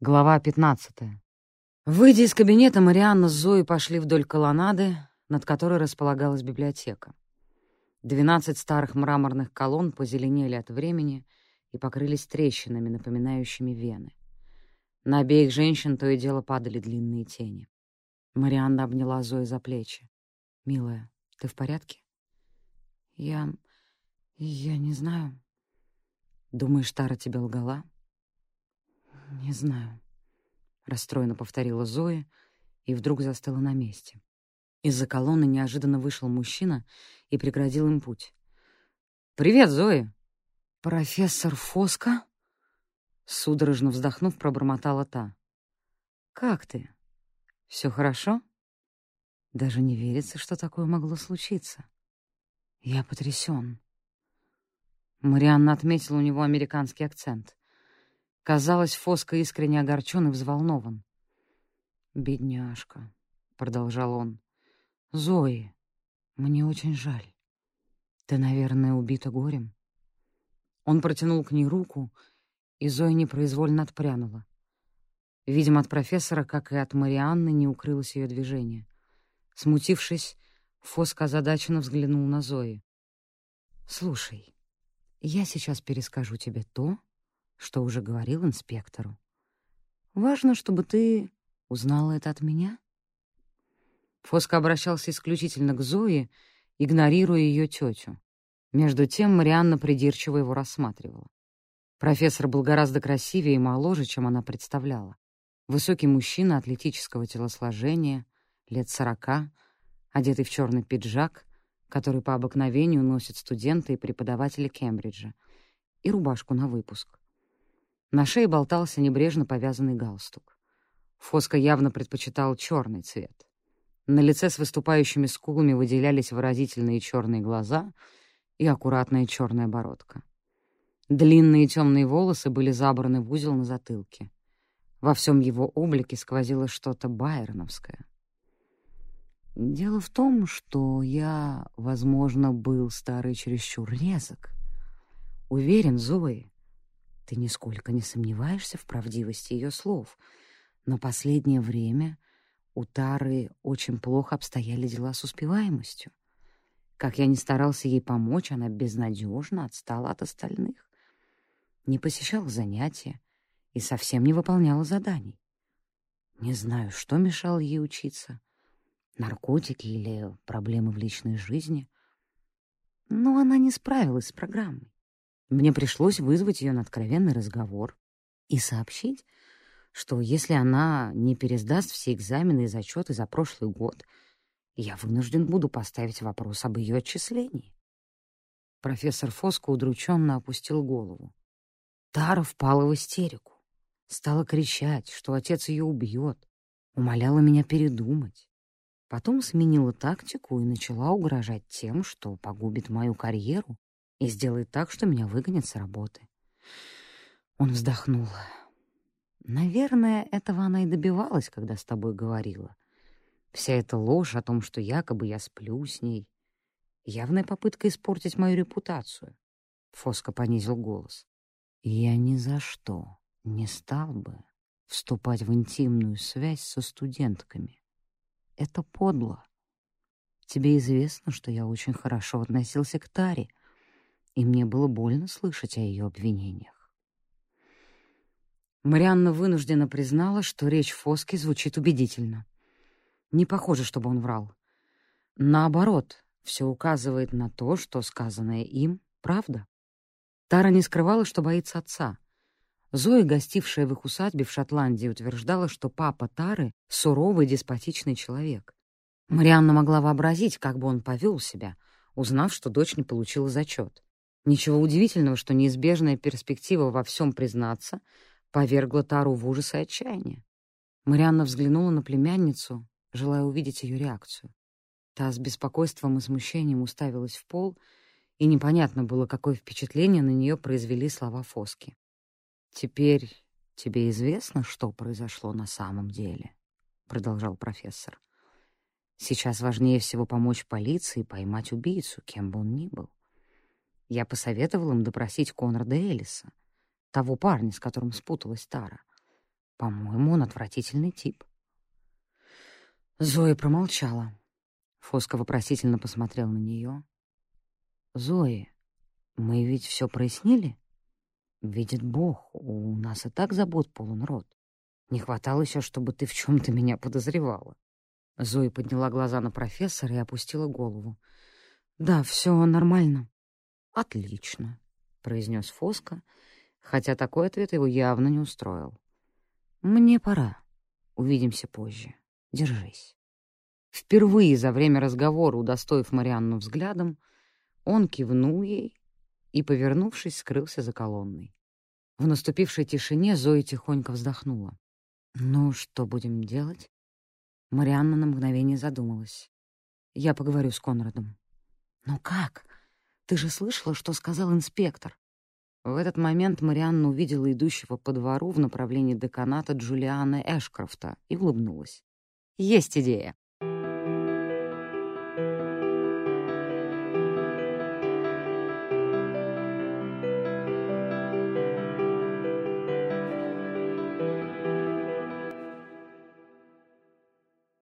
Глава 15. Выйдя из кабинета, Марианна с Зоей пошли вдоль колоннады, над которой располагалась библиотека. Двенадцать старых мраморных колонн позеленели от времени и покрылись трещинами, напоминающими вены. На обеих женщин то и дело падали длинные тени. Марианна обняла Зою за плечи. «Милая, ты в порядке?» «Я... я не знаю». «Думаешь, Тара тебе лгала?» «Не знаю», — расстроенно повторила Зоя и вдруг застыла на месте. Из-за колонны неожиданно вышел мужчина и преградил им путь. «Привет, Зоя!» «Профессор Фоска?» Судорожно вздохнув, пробормотала та. «Как ты? Все хорошо?» Даже не верится, что такое могло случиться. Я потрясен. Марианна отметила у него американский акцент. Казалось, Фоска искренне огорчен и взволнован. «Бедняжка», — продолжал он, — «Зои, мне очень жаль. Ты, наверное, убита горем». Он протянул к ней руку, и Зоя непроизвольно отпрянула. Видимо, от профессора, как и от Марианны, не укрылось ее движение. Смутившись, Фоска озадаченно взглянул на Зои. «Слушай, я сейчас перескажу тебе то, что уже говорил инспектору. Важно, чтобы ты узнала это от меня. Фоско обращался исключительно к Зое, игнорируя ее тетю. Между тем Марианна придирчиво его рассматривала. Профессор был гораздо красивее и моложе, чем она представляла. Высокий мужчина атлетического телосложения, лет сорока, одетый в черный пиджак, который по обыкновению носят студенты и преподаватели Кембриджа, и рубашку на выпуск. На шее болтался небрежно повязанный галстук. Фоска явно предпочитал черный цвет. На лице с выступающими скулами выделялись выразительные черные глаза и аккуратная черная бородка. Длинные темные волосы были забраны в узел на затылке. Во всем его облике сквозило что-то байроновское. Дело в том, что я, возможно, был старый чересчур резок. Уверен, Зои, ты нисколько не сомневаешься в правдивости ее слов, но последнее время у Тары очень плохо обстояли дела с успеваемостью. Как я не старался ей помочь, она безнадежно отстала от остальных. Не посещала занятия и совсем не выполняла заданий. Не знаю, что мешало ей учиться — наркотики или проблемы в личной жизни. Но она не справилась с программой. Мне пришлось вызвать ее на откровенный разговор и сообщить, что если она не пересдаст все экзамены и зачеты за прошлый год, я вынужден буду поставить вопрос об ее отчислении. Профессор Фоско удрученно опустил голову. Тара впала в истерику. Стала кричать, что отец ее убьет. Умоляла меня передумать. Потом сменила тактику и начала угрожать тем, что погубит мою карьеру и сделает так, что меня выгонят с работы. Он вздохнул. Наверное, этого она и добивалась, когда с тобой говорила. Вся эта ложь о том, что якобы я сплю с ней, явная попытка испортить мою репутацию. Фоско понизил голос. Я ни за что не стал бы вступать в интимную связь со студентками. Это подло. Тебе известно, что я очень хорошо относился к Таре, и мне было больно слышать о ее обвинениях. Марианна вынуждена признала, что речь Фоски звучит убедительно. Не похоже, чтобы он врал. Наоборот, все указывает на то, что сказанное им — правда. Тара не скрывала, что боится отца. Зоя, гостившая в их усадьбе в Шотландии, утверждала, что папа Тары — суровый деспотичный человек. Марианна могла вообразить, как бы он повел себя, узнав, что дочь не получила зачет. Ничего удивительного, что неизбежная перспектива во всем признаться повергла Тару в ужас и отчаяние. Марианна взглянула на племянницу, желая увидеть ее реакцию. Та с беспокойством и смущением уставилась в пол, и непонятно было, какое впечатление на нее произвели слова Фоски. «Теперь тебе известно, что произошло на самом деле?» — продолжал профессор. «Сейчас важнее всего помочь полиции поймать убийцу, кем бы он ни был. Я посоветовал им допросить Конрада Элиса, того парня, с которым спуталась Тара. По-моему, он отвратительный тип. Зоя промолчала. Фоска вопросительно посмотрел на нее. «Зои, мы ведь все прояснили? Видит Бог, у нас и так забот полон рот. Не хватало еще, чтобы ты в чем-то меня подозревала». Зоя подняла глаза на профессора и опустила голову. «Да, все нормально». «Отлично», — произнес Фоска, хотя такой ответ его явно не устроил. «Мне пора. Увидимся позже. Держись». Впервые за время разговора, удостоив Марианну взглядом, он кивнул ей и, повернувшись, скрылся за колонной. В наступившей тишине Зоя тихонько вздохнула. «Ну, что будем делать?» Марианна на мгновение задумалась. «Я поговорю с Конрадом». «Ну как? Ты же слышала, что сказал инспектор?» В этот момент Марианна увидела идущего по двору в направлении деканата Джулиана Эшкрофта и улыбнулась. «Есть идея!»